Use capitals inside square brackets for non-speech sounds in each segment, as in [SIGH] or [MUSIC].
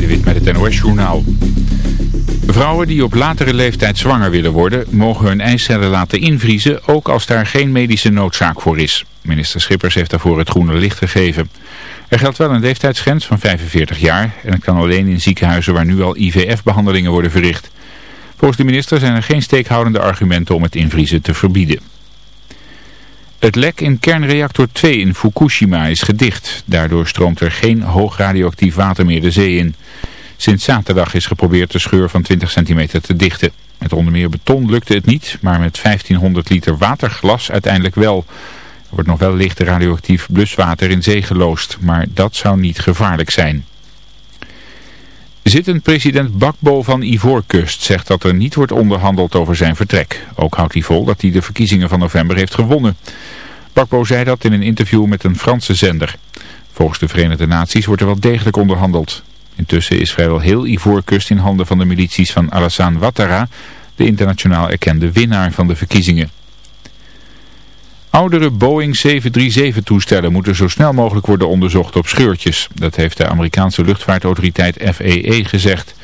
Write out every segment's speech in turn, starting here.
Nederwit met het NOS-journaal. Vrouwen die op latere leeftijd zwanger willen worden, mogen hun eicellen laten invriezen, ook als daar geen medische noodzaak voor is. Minister Schippers heeft daarvoor het groene licht gegeven. Er geldt wel een leeftijdsgrens van 45 jaar en het kan alleen in ziekenhuizen waar nu al IVF-behandelingen worden verricht. Volgens de minister zijn er geen steekhoudende argumenten om het invriezen te verbieden. Het lek in kernreactor 2 in Fukushima is gedicht. Daardoor stroomt er geen hoog radioactief water meer de zee in. Sinds zaterdag is geprobeerd de scheur van 20 centimeter te dichten. Met onder meer beton lukte het niet, maar met 1500 liter waterglas uiteindelijk wel. Er wordt nog wel licht radioactief bluswater in zee geloosd, maar dat zou niet gevaarlijk zijn. Zittend president Bakbo van Ivoorkust zegt dat er niet wordt onderhandeld over zijn vertrek. Ook houdt hij vol dat hij de verkiezingen van november heeft gewonnen. Bakbo zei dat in een interview met een Franse zender. Volgens de Verenigde Naties wordt er wel degelijk onderhandeld. Intussen is vrijwel heel Ivoorkust in handen van de milities van Alassane Ouattara, de internationaal erkende winnaar van de verkiezingen. Oudere Boeing 737-toestellen moeten zo snel mogelijk worden onderzocht op scheurtjes. Dat heeft de Amerikaanse luchtvaartautoriteit FAA gezegd.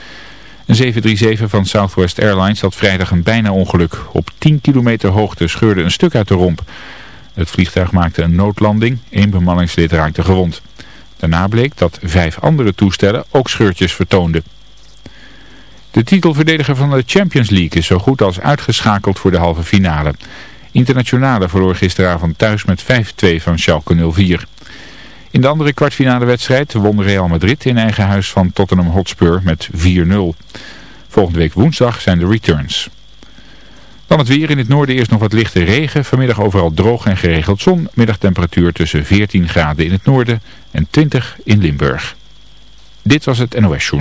Een 737 van Southwest Airlines had vrijdag een bijna ongeluk. Op 10 kilometer hoogte scheurde een stuk uit de romp. Het vliegtuig maakte een noodlanding, één bemanningslid raakte gewond. Daarna bleek dat vijf andere toestellen ook scheurtjes vertoonden. De titelverdediger van de Champions League is zo goed als uitgeschakeld voor de halve finale. Internationale verloor gisteravond thuis met 5-2 van Schalke 04. In de andere kwartfinale wedstrijd won Real Madrid in eigen huis van Tottenham Hotspur met 4-0. Volgende week woensdag zijn de returns. Dan het weer in het noorden eerst nog wat lichte regen. Vanmiddag overal droog en geregeld zon. Middagtemperatuur tussen 14 graden in het noorden en 20 in Limburg. Dit was het NOS Show.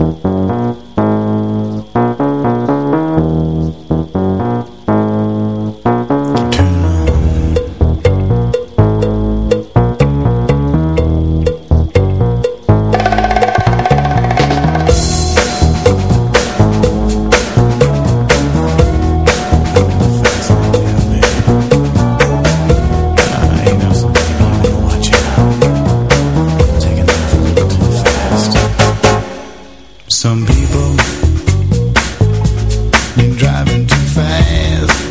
People been driving too fast.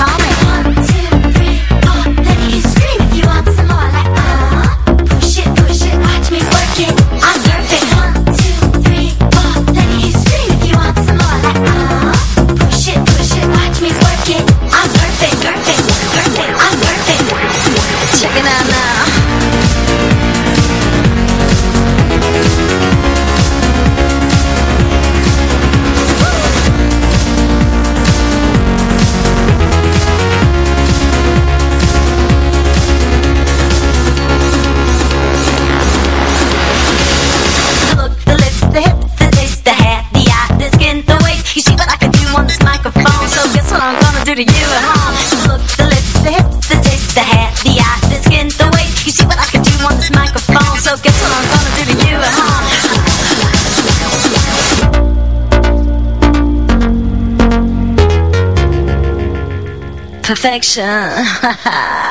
perfection. [LAUGHS]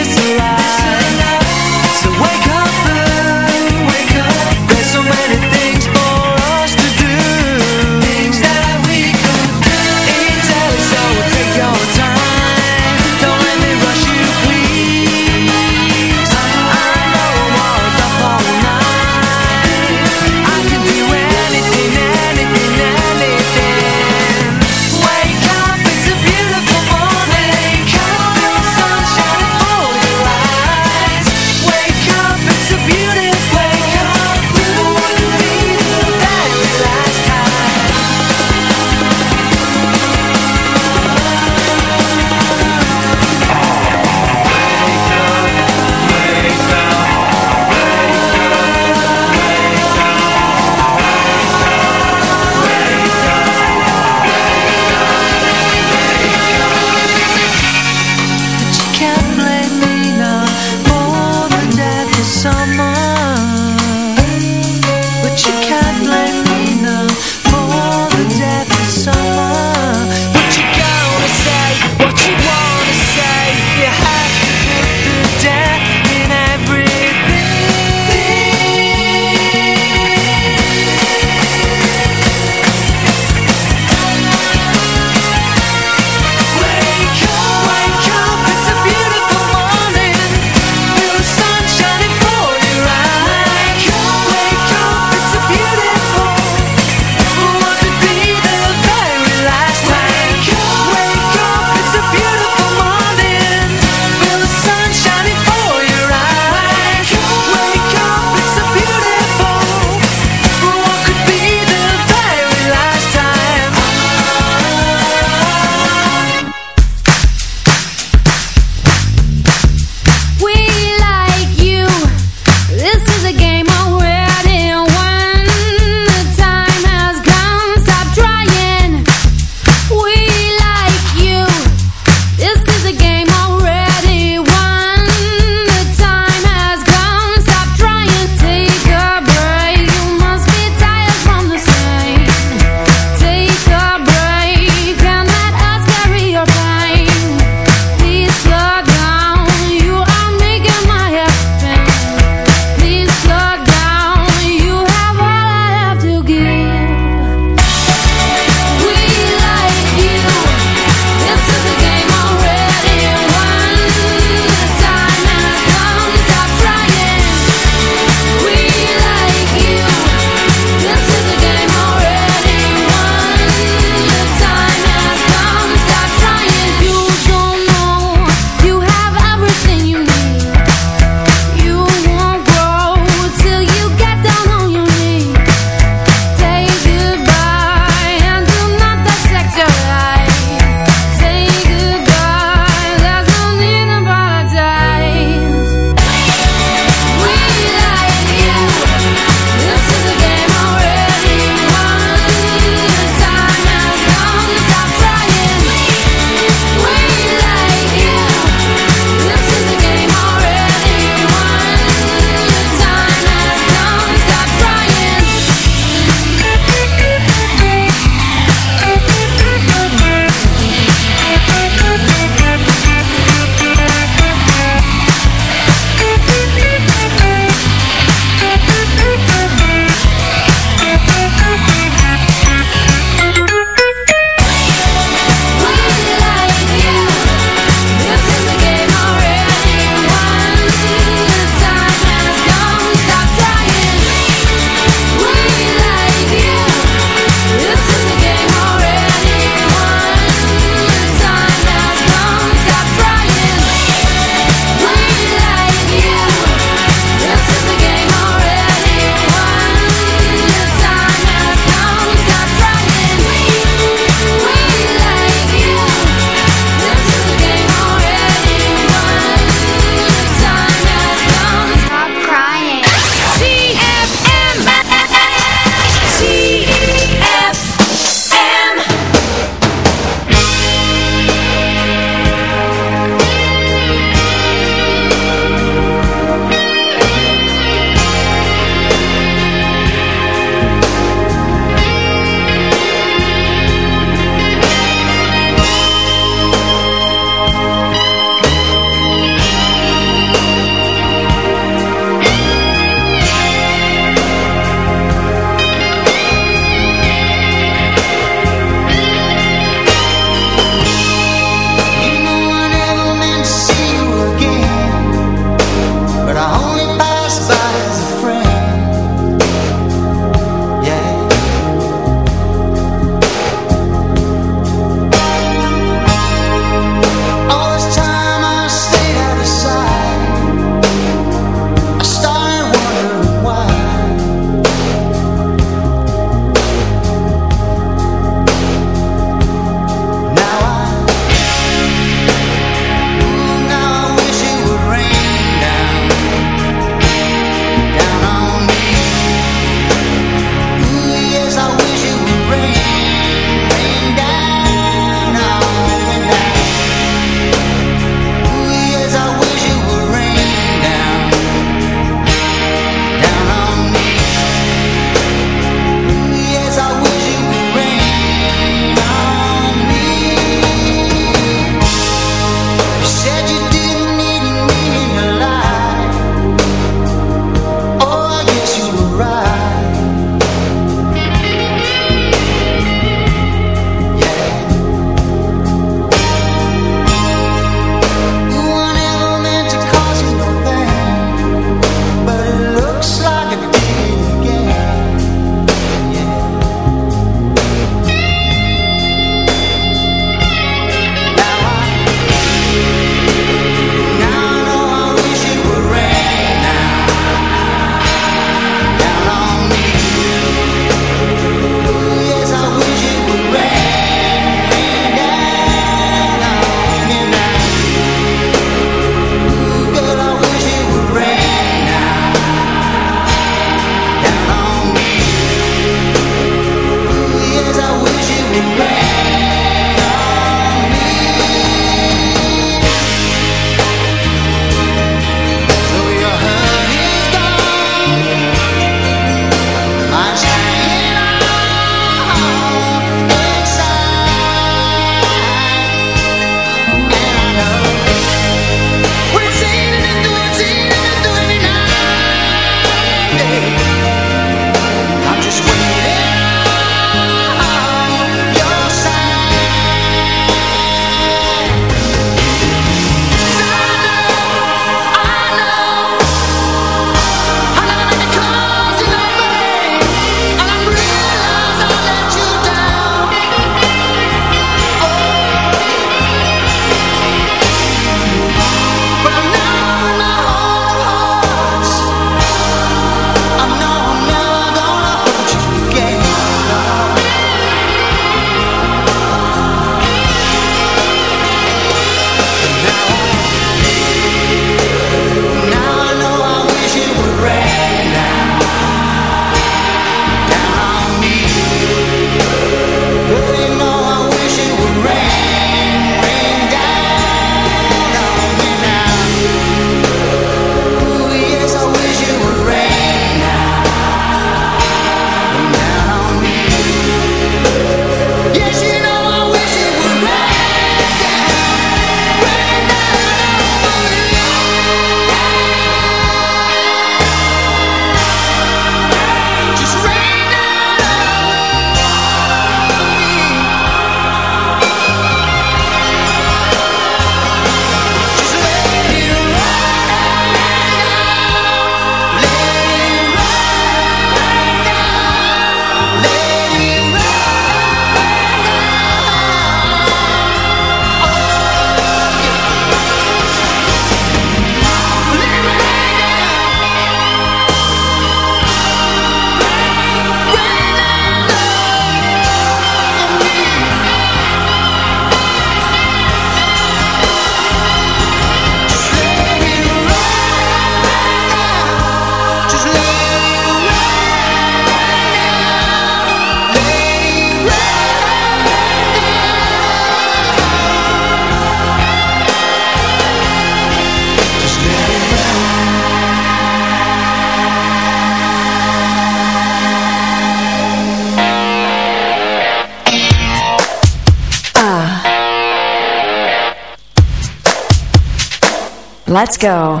Let's go.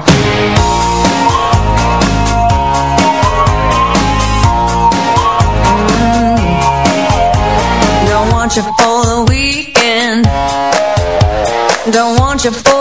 Don't want you for the weekend. Don't want you for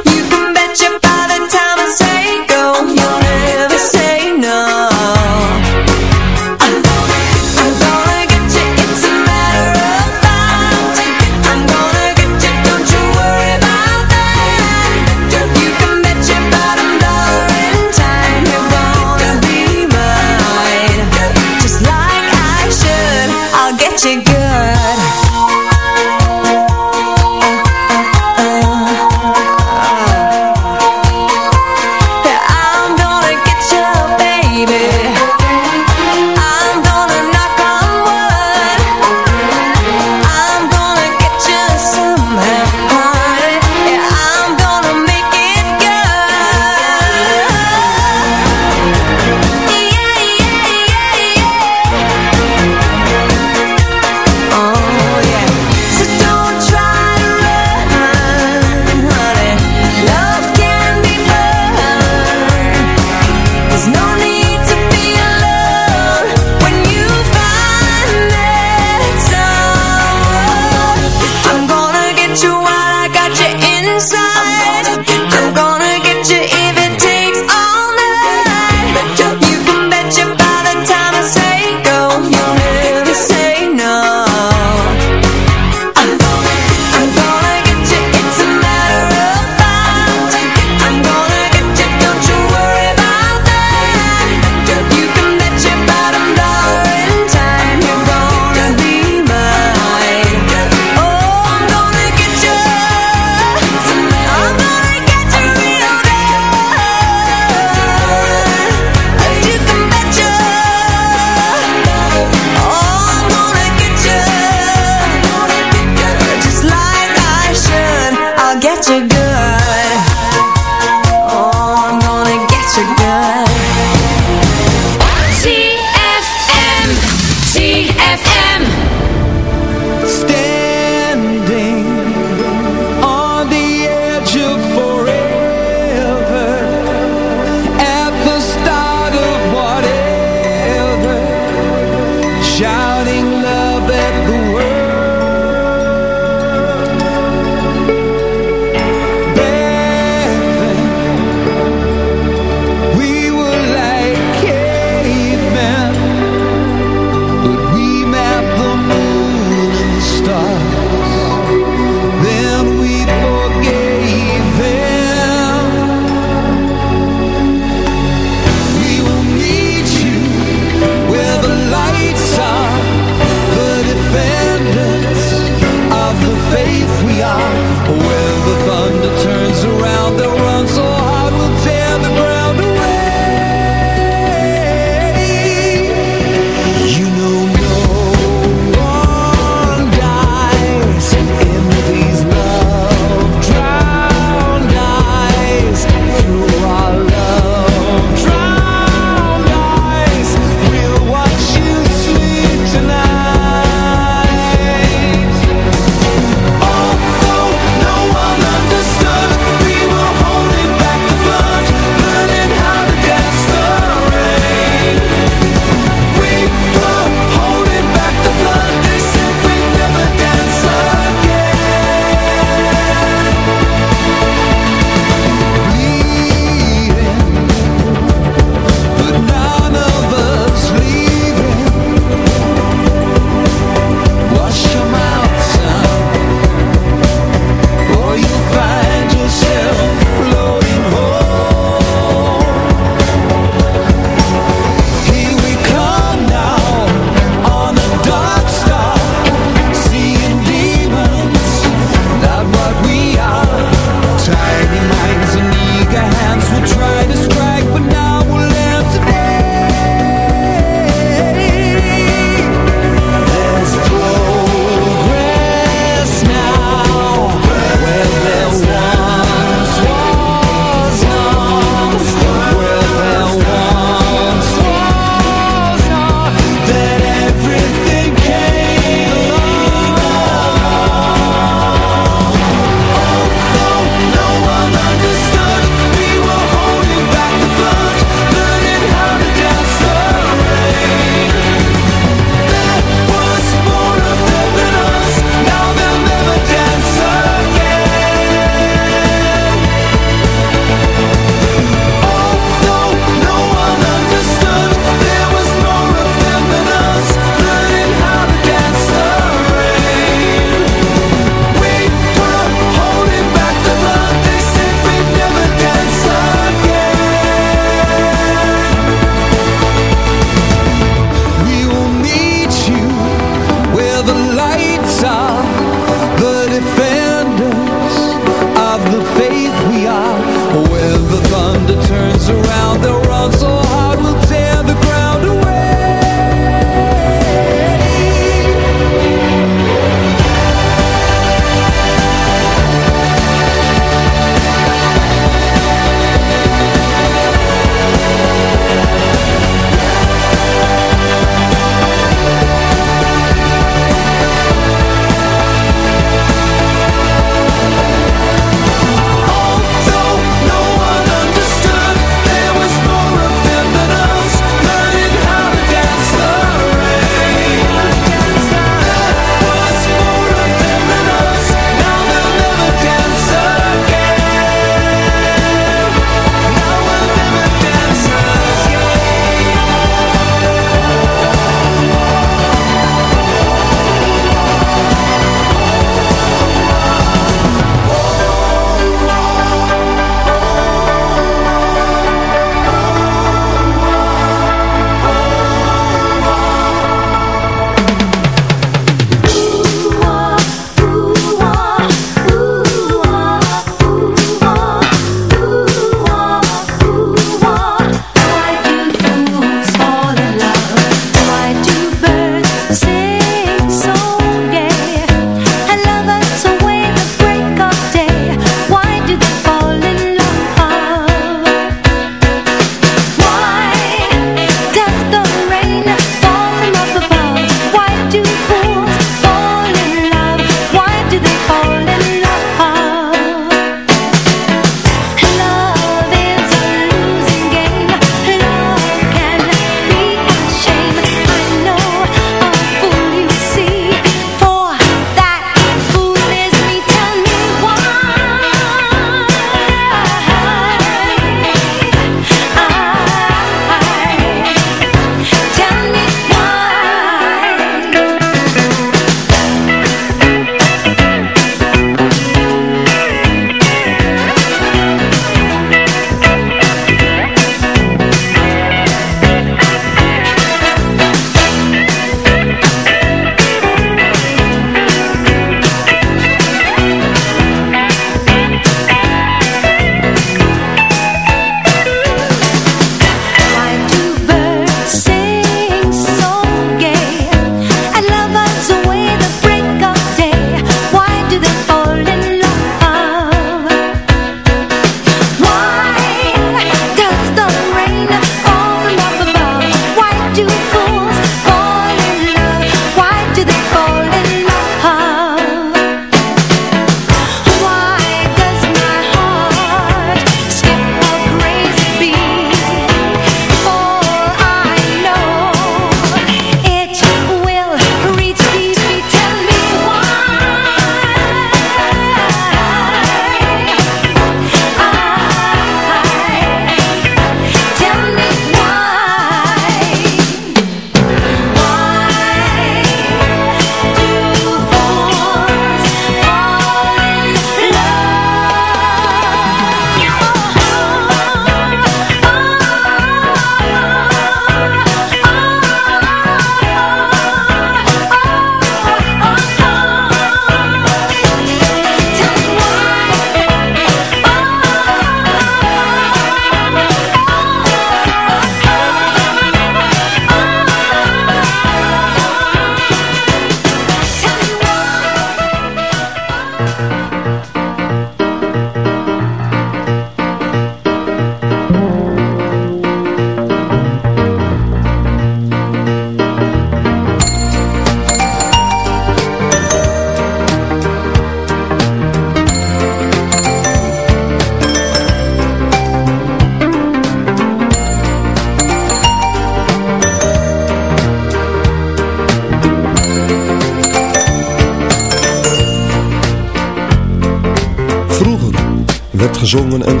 zongen en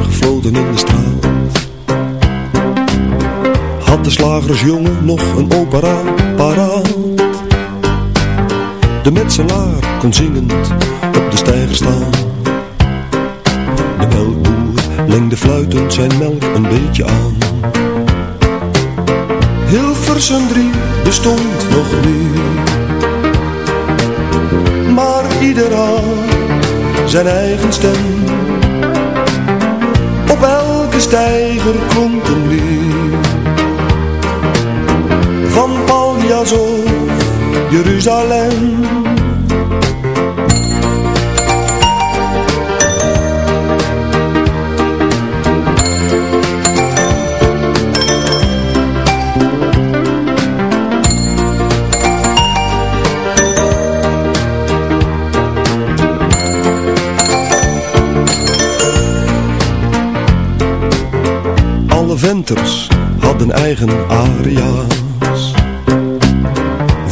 Paljas of Jeruzalem. Alle venters hadden eigen aria's.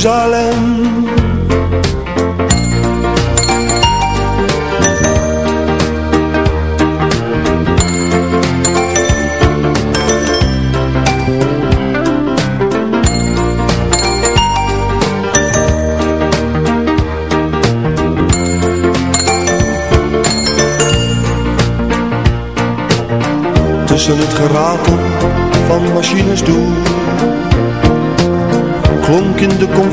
Jeruzalem.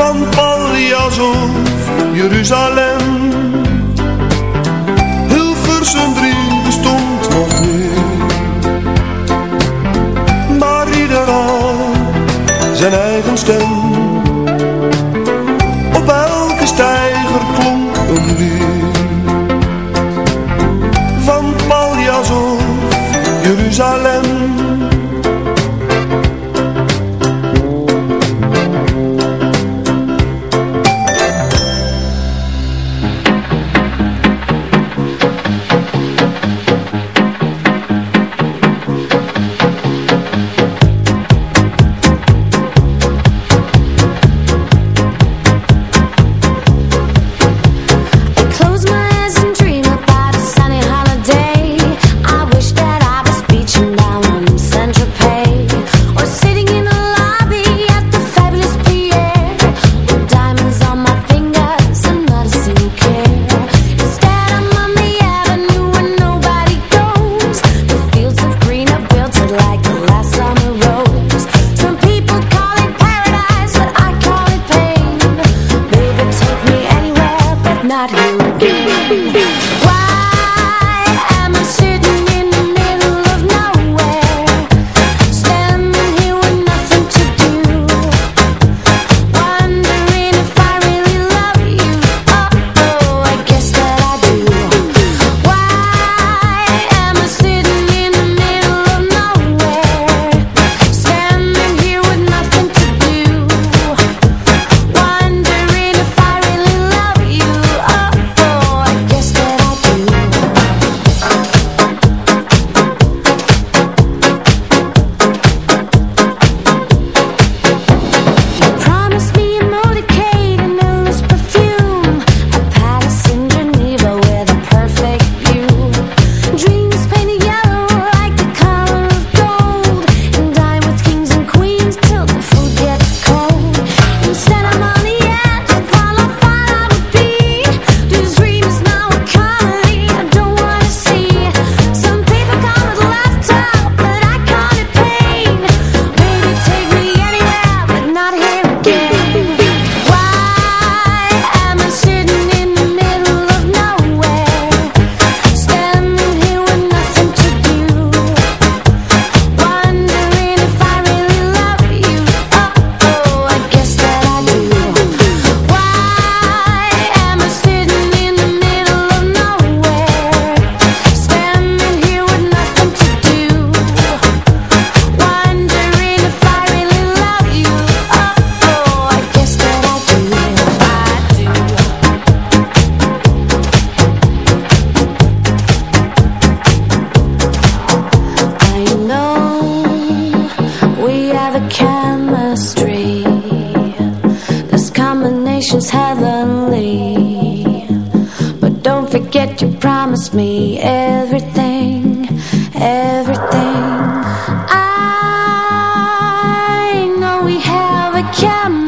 Van Paljas of Jeruzalem. Hilversum 3 bestond nog niet. Maar ieder had zijn eigen stem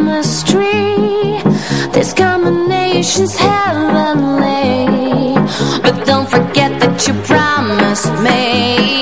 chemistry. This combination's heavenly. But don't forget that you promised me.